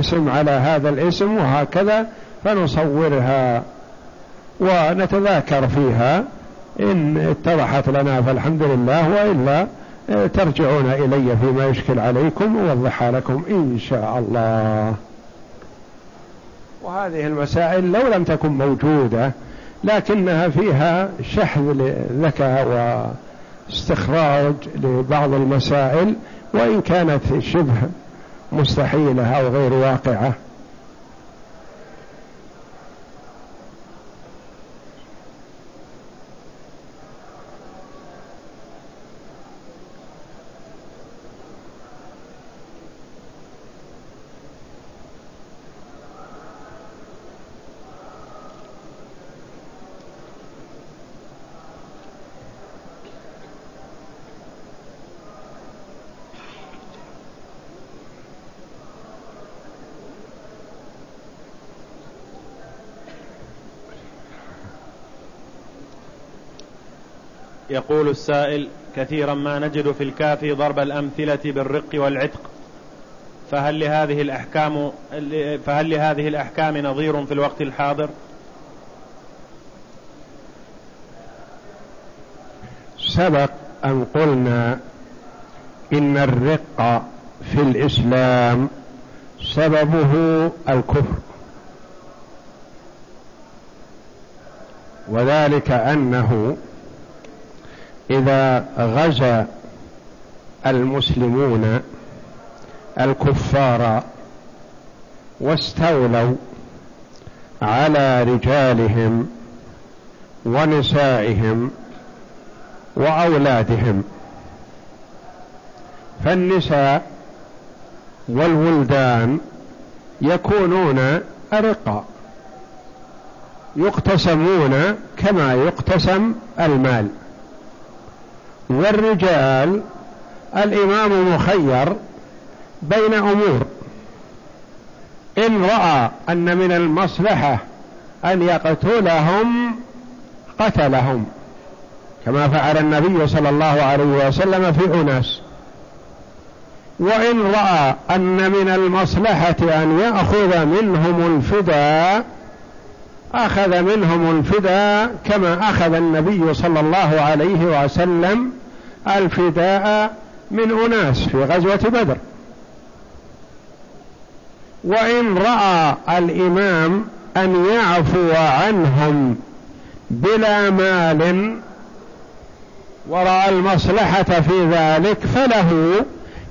اسم على هذا الاسم وهكذا فنصورها ونتذاكر فيها. إن اتضحت لنا فالحمد لله وإلا آه، ترجعون إلي فيما يشكل عليكم ووضحها لكم إن شاء الله. وهذه المسائل لو لم تكن موجودة لكنها فيها شحذ ذكاء واستخراج لبعض المسائل وإن كانت شبه مستحيلة أو غير واقعة. يقول السائل كثيرا ما نجد في الكافي ضرب الأمثلة بالرق والعتق. فهل لهذه الأحكام فهل لهذه الأحكام نظير في الوقت الحاضر؟ سبق أن قلنا إن الرق في الإسلام سببه الكفر. وذلك أنه إذا غزا المسلمون الكفار واستولوا على رجالهم ونسائهم وأولادهم فالنساء والولدان يكونون أرقا يقتسمون كما يقتسم المال. والرجال الإمام مخير بين أمور. إن رأى أن من المصلحة أن يقتلهم قتلهم. كما فعل النبي صلى الله عليه وسلم في أناس. وإن رأى أن من المصلحة أن يأخذ منهم الفداء أخذ منهم الفداء كما أخذ النبي صلى الله عليه وسلم الفداء من أناس في غزوة بدر. وإن رأى الإمام أن يعفو عنهم بلا مال ورأى المصلحة في ذلك فله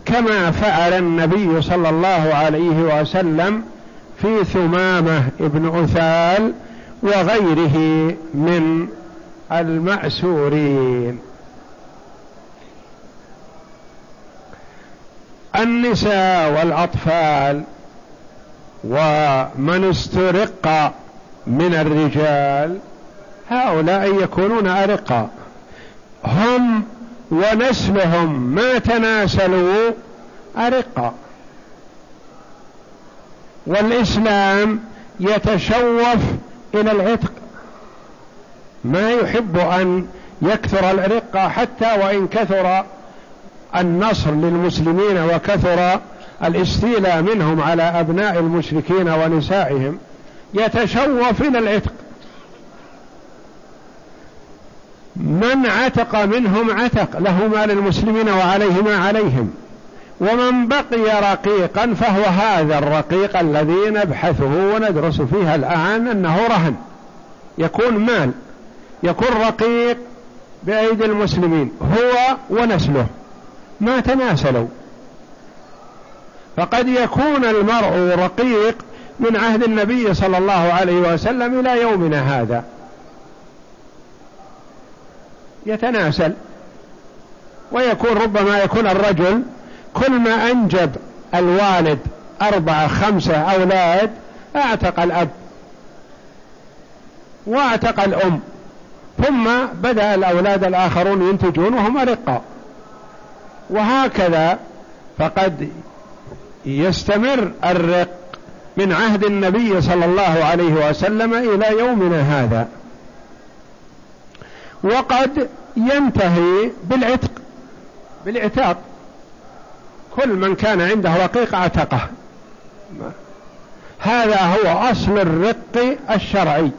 كما فعل النبي صلى الله عليه وسلم في ثمامة ابن أثال وغيره من المأسورين. النساء والأطفال ومن استرق من الرجال هؤلاء يكونون أرقا هم ونسلهم ما تناسلوا أرقا والإسلام يتشوف إلى العتق. ما يحب أن يكثر الأرقة حتى وإن كثر النصر للمسلمين وكثر الاستيلاء منهم على أبناء المشركين ونسائهم يتشوف إلى العتق. من عتق منهم عتق له ما للمسلمين وعليه ما عليهم. ومن بقي رقيقا فهو هذا الرقيق الذي نبحثه وندرس فيها الآن أنه رهن. يكون مال يكون رقيق بأيدي المسلمين هو ونسله. ما تناسلوا. فقد يكون المرء رقيق من عهد النبي صلى الله عليه وسلم إلى يومنا هذا. يتناسل. ويكون ربما يكون الرجل كل ما أنجب الوالد أربعة خمسة أولاد أعتق الأب وأعتق الأم ثم بدأ الأولاد الآخرون ينتجون وهم أرقاء. وهكذا فقد يستمر الرق من عهد النبي صلى الله عليه وسلم إلى يومنا هذا. وقد ينتهي بالعتق بالعتاق. كل من كان عنده رقيق اعتقه هذا هو أصل الرق الشرعي.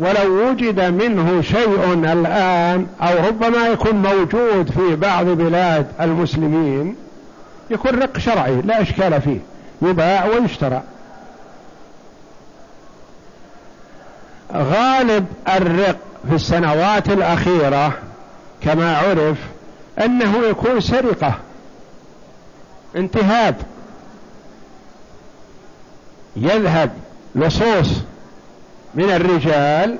ولو وجد منه شيء الآن أو ربما يكون موجود في بعض بلاد المسلمين يكون رق شرعي لا إشكال فيه يباع ويشترى. غالب الرق في السنوات الأخيرة كما عرف أنه يكون سرقة انتهاب يذهب لصوص. من الرجال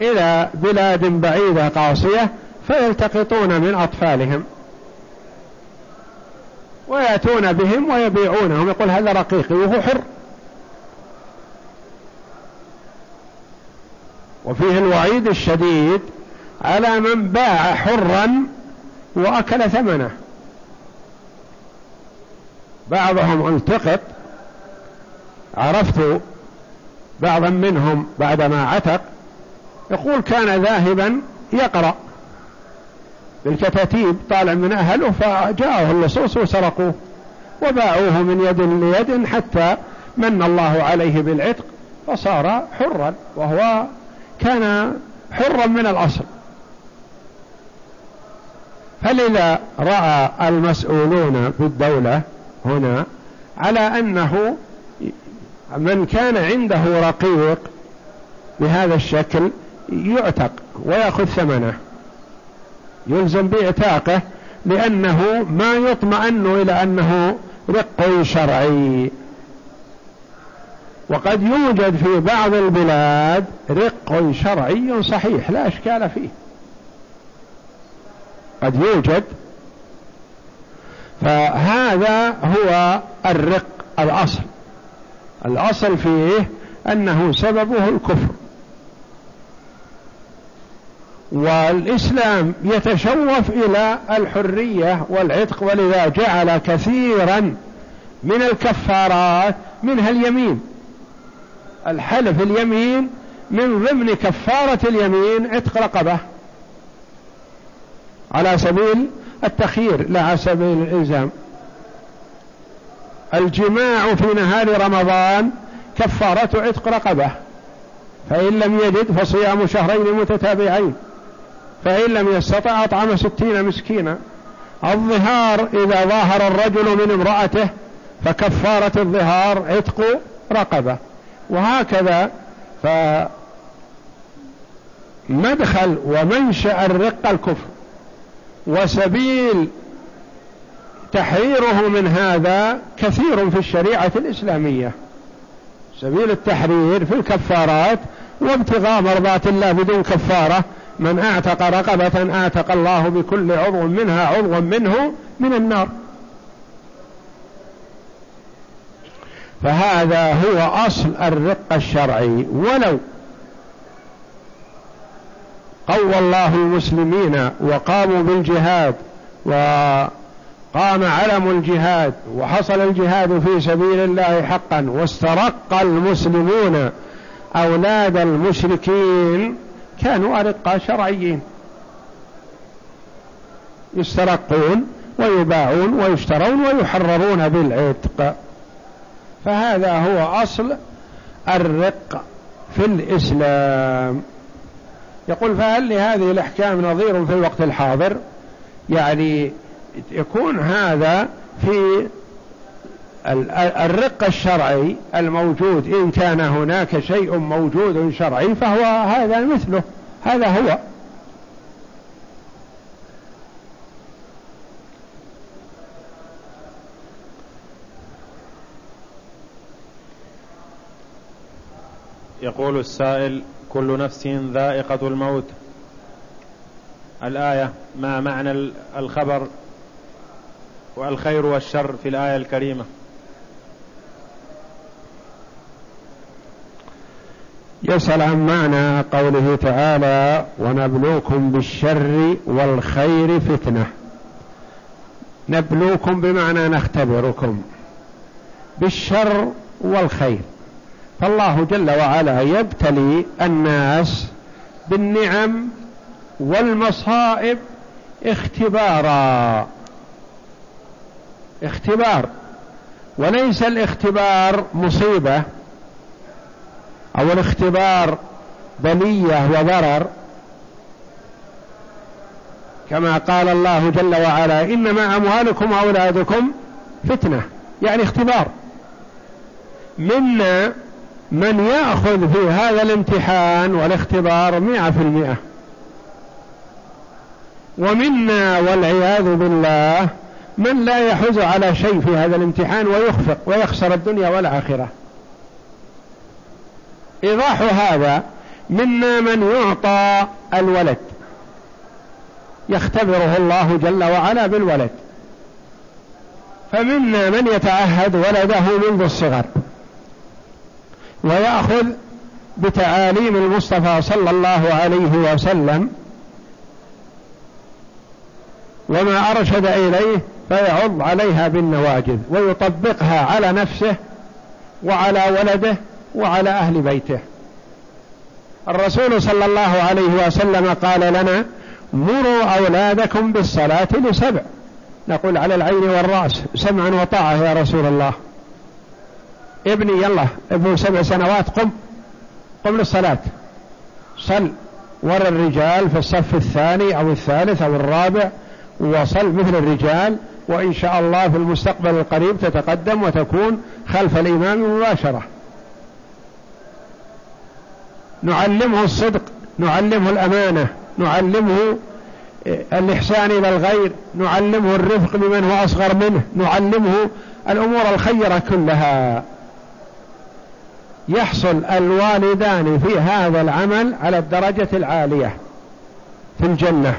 إلى بلاد بعيدة قاصية فيلتقطون من أطفالهم. ويأتون بهم ويبيعونهم. يقول هذا رقيقي وهو حر. وفيه الوعيد الشديد على من باع حرا وأكل ثمنه. بعضهم التقط. عرفت بعضا منهم بعدما عتق يقول كان ذاهبا يقرأ بالكتاتيب طالع من أهله فجاءه اللصوص وسرقوه وباعوه من يد ليد حتى من الله عليه بالعتق فصار حرا وهو كان حرا من الأصل. فلذا رأى المسؤولون في الدولة هنا على أنه من كان عنده رقيق بهذا الشكل يعتق ويأخذ ثمنه. يلزم بإعتاقه لأنه ما يطمئن إلى أنه رق شرعي. وقد يوجد في بعض البلاد رق شرعي صحيح لا أشكال فيه. قد يوجد. فهذا هو الرق الأصل. الأصل فيه أنه سببه الكفر. والإسلام يتشوف إلى الحرية والعتق ولذا جعل كثيرا من الكفارات منها اليمين. الحلف اليمين من ضمن كفارة اليمين عتق رقبة. على سبيل التخيير لا على سبيل الإلزام. الجماع في نهار رمضان كفارة عتق رقبة. فإن لم يجد فصيام شهرين متتابعين. فإن لم يستطع أطعم ستين مسكينا. الظهار إذا ظاهر الرجل من امرأته فكفارة الظهار عتق رقبة. وهكذا فمدخل ومنشأ الرق الكفر. وسبيل تحريره من هذا كثير في الشريعة الإسلامية. سبيل التحرير في الكفارات وابتغاء مرضات الله بدون كفارة. من أعتق رقبة أعتق الله بكل عضو منها عضو منه من النار. فهذا هو أصل الرق الشرعي. ولو قوى الله المسلمين وقاموا بالجهاد وقام علم الجهاد وحصل الجهاد في سبيل الله حقا واسترق المسلمون أولاد المشركين كانوا أرقاء شرعيين. يسترقون ويباعون ويشترون ويحررون بالعتق. فهذا هو أصل الرق في الإسلام. يقول فهل لهذه الأحكام نظير في الوقت الحاضر؟ يعني يكون هذا في الرق الشرعي الموجود. إن كان هناك شيء موجود شرعي فهو هذا مثله. هذا هو. يقول السائل كل نفس ذائقة الموت. الآية ما معنى الخبر؟ والخير والشر في الآية الكريمة. يسأل عن معنى قوله تعالى ونبلوكم بالشر والخير فتنة. نبلوكم بمعنى نختبركم. بالشر والخير. فالله جل وعلا يبتلي الناس بالنعم والمصائب اختبارا. اختبار. وليس الاختبار مصيبة. أو الاختبار بلية وضرر. كما قال الله جل وعلا إنما أموالكم وأولادكم فتنة. يعني اختبار. منا من يأخذ في هذا الامتحان والاختبار مئة في المئة. ومنا والعياذ بالله من لا يحوز على شيء في هذا الامتحان ويخفق ويخسر الدنيا والآخرة. إيضاح هذا منا من يعطى الولد. يختبره الله جل وعلا بالولد. فمنا من يتعهد ولده منذ الصغر. ويأخذ بتعاليم المصطفى صلى الله عليه وسلم. وما أرشد إليه فيعض عليها بالنواجذ ويطبقها على نفسه وعلى ولده وعلى أهل بيته. الرسول صلى الله عليه وسلم قال لنا مروا أولادكم بالصلاة لسبع. نقول على العين والرأس سمعا وطاعة يا رسول الله. ابني يلا ابن سبع سنوات قم قم للصلاة. صل ورا الرجال في الصف الثاني أو الثالث أو الرابع وصل مثل الرجال وإن شاء الله في المستقبل القريب تتقدم وتكون خلف الإمام مباشرة. نعلمه الصدق نعلمه الأمانة نعلمه الإحسان إلى الغير نعلمه الرفق بمن هو أصغر منه نعلمه الأمور الخيرة كلها. يحصل الوالدان في هذا العمل على الدرجة العالية في الجنة.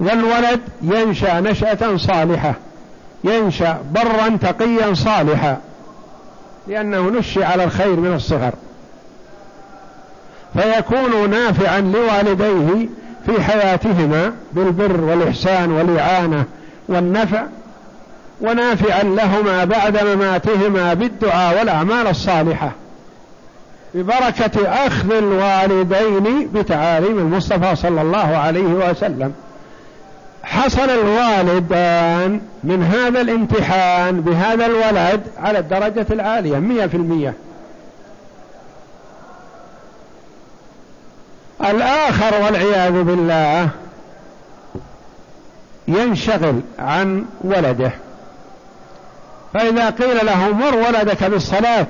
والولد ينشأ نشأة صالحة ينشأ برا تقيا صالحا لأنه نشي على الخير من الصغر. فيكون نافعا لوالديه في حياتهما بالبر والإحسان والإعانة والنفع ونافعا لهما بعد مماتهما بالدعاء والأعمال الصالحة ببركة أخذ الوالدين بتعاليم المصطفى صلى الله عليه وسلم. حصل الوالدان من هذا الامتحان بهذا الولد على الدرجة العالية مية في المية الآخر والعياذ بالله ينشغل عن ولده. فإذا قيل له مر ولدك بالصلاة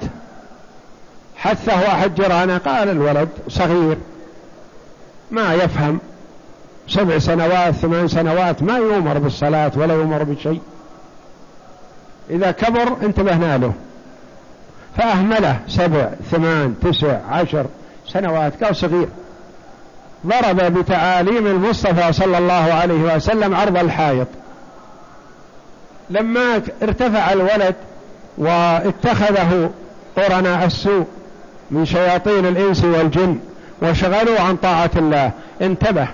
حثه أحد جيرانه قال الولد صغير ما يفهم. سبع سنوات ثمان سنوات ما يؤمر بالصلاة ولا يؤمر بشيء. إذا كبر انتبهنا له. فأهمله سبع ثمان تسع عشر سنوات قال صغير. ضرب بتعاليم المصطفى صلى الله عليه وسلم عرض الحائط. لما ارتفع الولد واتخذه قرناء السوء من شياطين الإنس والجن وشغلوا عن طاعة الله انتبه.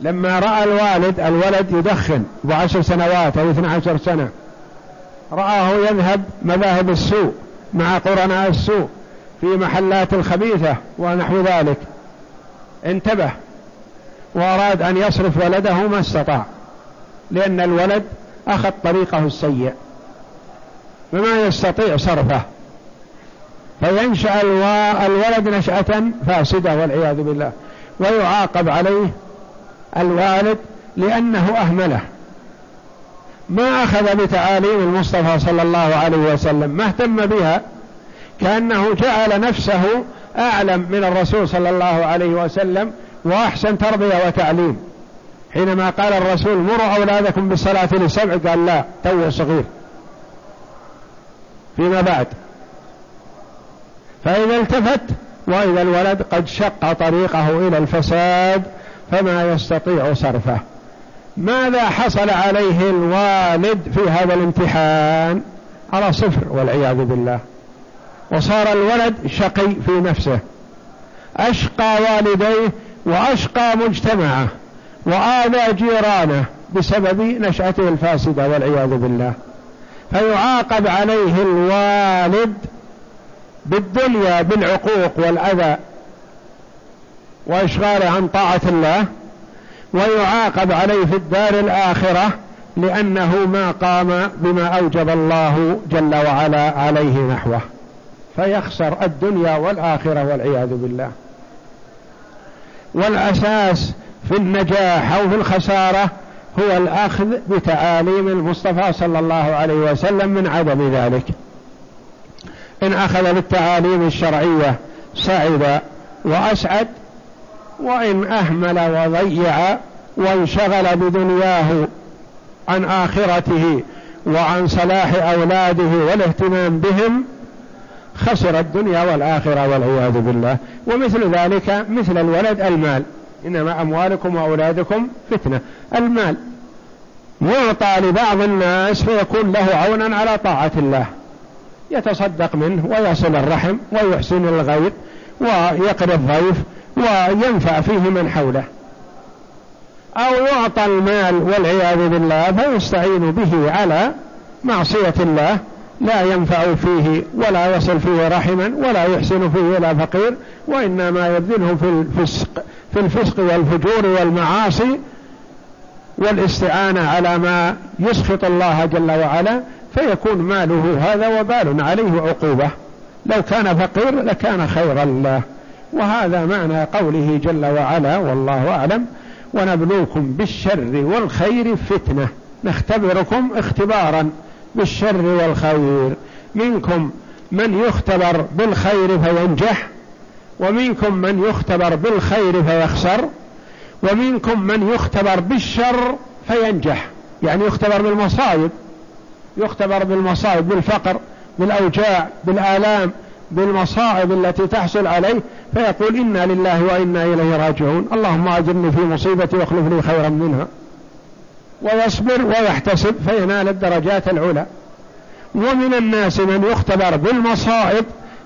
لما رأى الوالد الولد يدخن بعشر سنوات أو اثنى عشر سنة. رآه يذهب مذاهب السوء مع قرناء السوء في محلات الخبيثة ونحو ذلك. انتبه وأراد أن يصرف ولده ما استطاع لأن الولد أخذ طريقه السيء. فما يستطيع صرفه. فينشأ الولد نشأة فاسدة والعياذ بالله. ويعاقب عليه الوالد لأنه أهمله. ما أخذ بتعاليم المصطفى صلى الله عليه وسلم ما اهتم بها كأنه جعل نفسه أعلم من الرسول صلى الله عليه وسلم وأحسن تربية وتعليم. حينما قال الرسول مروا أولادكم بالصلاة لسبع قال لا تو صغير. فيما بعد. فإذا التفت وإذا الولد قد شق طريقه إلى الفساد فما يستطيع صرفه. ماذا حصل عليه الوالد في هذا الامتحان؟ على صفر والعياذ بالله. وصار الولد شقي في نفسه. أشقى والديه وأشقى مجتمعه وآذى جيرانه بسبب نشأته الفاسدة والعياذ بالله. فيعاقب عليه الوالد بالدنيا بالعقوق والأذى وإشغاله عن طاعة الله ويعاقب عليه في الدار الآخرة لأنه ما قام بما أوجب الله جل وعلا عليه نحوه. فيخسر الدنيا والآخرة والعياذ بالله. والأساس في النجاح أو في الخسارة هو الأخذ بتعاليم المصطفى صلى الله عليه وسلم من عدم ذلك. إن أخذ بالتعاليم الشرعية سعد وأسعد وإن أهمل وضيع وانشغل بدنياه عن آخرته وعن صلاح أولاده والاهتمام بهم خسر الدنيا والآخرة والعياذ بالله. ومثل ذلك مثل الولد المال. إنما أموالكم وأولادكم فتنة. المال. يعطى لبعض الناس فيكون له عونا على طاعة الله. يتصدق منه ويصل الرحم ويحسن الغير ويقري الضيف وينفع فيه من حوله. أو يعطى المال والعياذ بالله فيستعين به على معصية الله لا ينفع فيه ولا يصل فيه رحما ولا يحسن فيه إلى فقير وإنما يبذله في الفسق في الفسق والفجور والمعاصي والاستعانة على ما يسخط الله جل وعلا فيكون ماله هذا وبال عليه عقوبة. لو كان فقير لكان خيرا له. وهذا معنى قوله جل وعلا والله أعلم ونبلوكم بالشر والخير فتنة. نختبركم اختبارا بالشر والخير. منكم من يختبر بالخير فينجح ومنكم من يختبر بالخير فيخسر ومنكم من يختبر بالشر فينجح. يعني يختبر بالمصائب يختبر بالمصائب بالفقر بالأوجاع بالآلام بالمصائب التي تحصل عليه فيقول إنا لله وإنا إليه راجعون. اللهم أجرني في مصيبتي واخلف لي خيرا منها. ويصبر ويحتسب فينال الدرجات العلى. ومن الناس من يختبر بالمصائب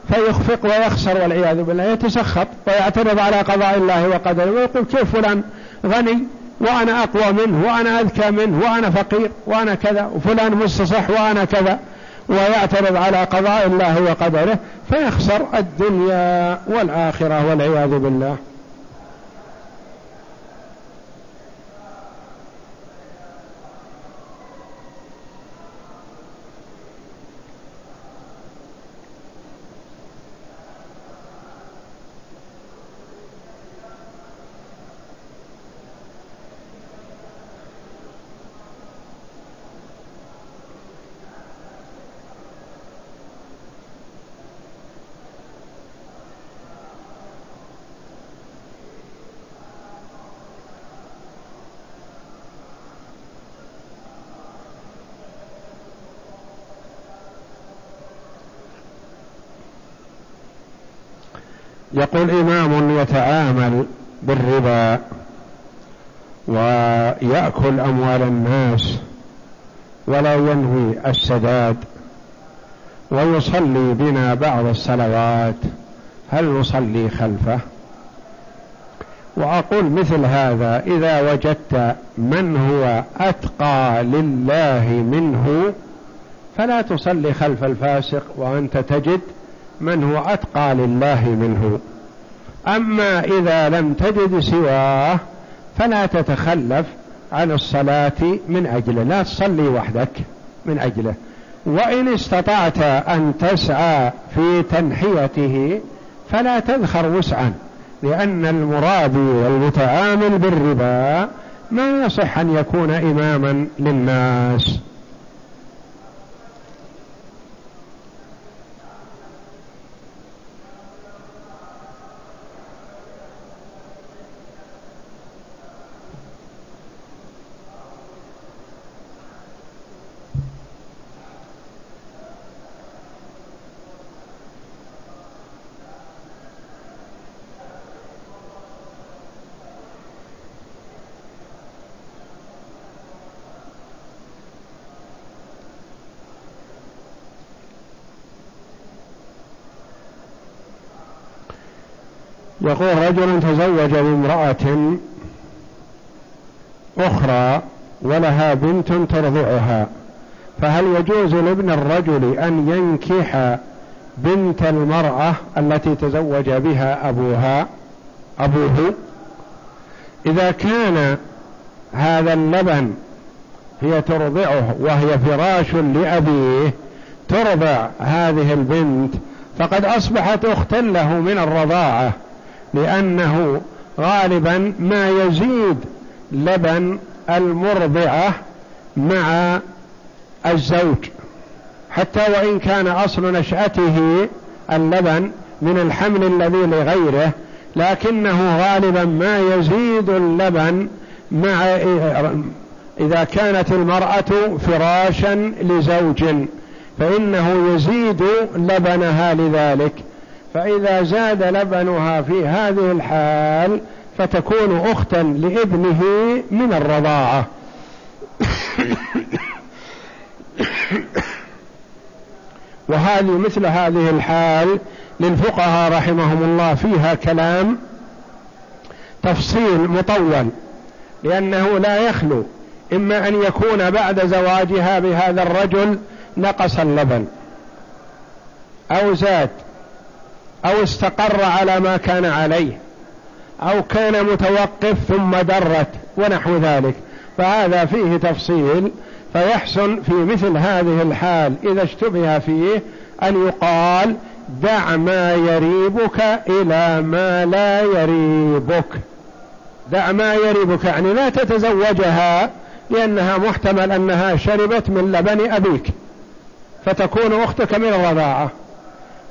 فيخفق ويخسر والعياذ بالله يتسخط ويعترض على قضاء الله وقدره ويقول كيف فلان غني وأنا أقوى منه وأنا أذكى منه وأنا فقير وأنا كذا وفلان مستصح وأنا كذا. ويعترض على قضاء الله وقدره فيخسر الدنيا والآخرة والعياذ بالله. يقول إمام يتعامل بالربا ويأكل أموال الناس ولا ينوي السداد ويصلي بنا بعض الصلوات هل نصلي خلفه؟ وأقول مثل هذا إذا وجدت من هو أتقى لله منه فلا تصلي خلف الفاسق وأنت تجد من هو أتقى لله منه. أما إذا لم تجد سواه فلا تتخلف عن الصلاة من أجله. لا تصلي وحدك من أجله. وإن استطعت أن تسعى في تنحيته فلا تذخر وسعا لأن المرابي والمتعامل بالربا ما يصح أن يكون إماما للناس. يقول رجل تزوج بامرأة أخرى ولها بنت ترضعها فهل يجوز لابن الرجل أن ينكح بنت المرأة التي تزوج بها أبوها أبوه؟ إذا كان هذا اللبن هي ترضعه وهي فراش لأبيه ترضع هذه البنت فقد أصبحت أختا له من الرضاعة. لأنه غالبا ما يزيد لبن المرضعة مع الزوج. حتى وإن كان أصل نشأته اللبن من الحمل الذي لغيره لكنه غالبا ما يزيد اللبن مع إذا كانت المرأة فراشا لزوج فإنه يزيد لبنها لذلك. فإذا زاد لبنها في هذه الحال فتكون أختا لابنه من الرضاعة. وهذه مثل هذه الحال للفقهاء رحمهم الله فيها كلام تفصيل مطول لأنه لا يخلو. إما أن يكون بعد زواجها بهذا الرجل نقص اللبن أو زاد. أو استقر على ما كان عليه أو كان متوقف ثم درت ونحو ذلك. فهذا فيه تفصيل فيحسن في مثل هذه الحال إذا اشتبه فيه أن يقال دع ما يريبك إلى ما لا يريبك. دع ما يريبك يعني لا تتزوجها لأنها محتمل أنها شربت من لبن أبيك فتكون أختك من الرضاعة.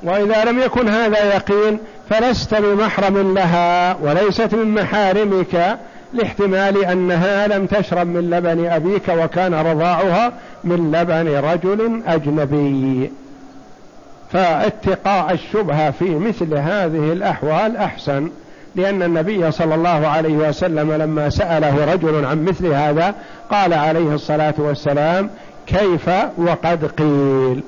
وإذا لم يكن هذا يقين فلست بمحرم لها وليست من محارمك لاحتمال أنها لم تشرب من لبن أبيك وكان رضاعها من لبن رجل أجنبي. فاتقاء الشبهة في مثل هذه الأحوال أحسن لأن النبي صلى الله عليه وسلم لما سأله رجل عن مثل هذا قال عليه الصلاة والسلام كيف وقد قيل.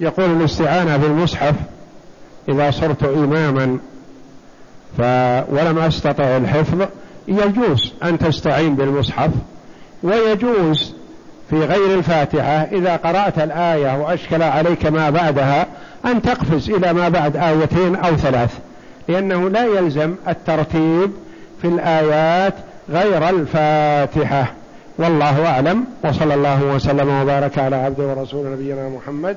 يقول الاستعانة بالمصحف إذا صرت إماما ف ولم أستطع الحفظ يجوز أن تستعين بالمصحف ويجوز في غير الفاتحة إذا قرأت الآية وأشكل عليك ما بعدها أن تقفز إلى ما بعد آيتين أو ثلاث لأنه لا يلزم الترتيب في الآيات غير الفاتحة. والله أعلم وصلى الله وسلم وبارك على عبده ورسول نبينا محمد.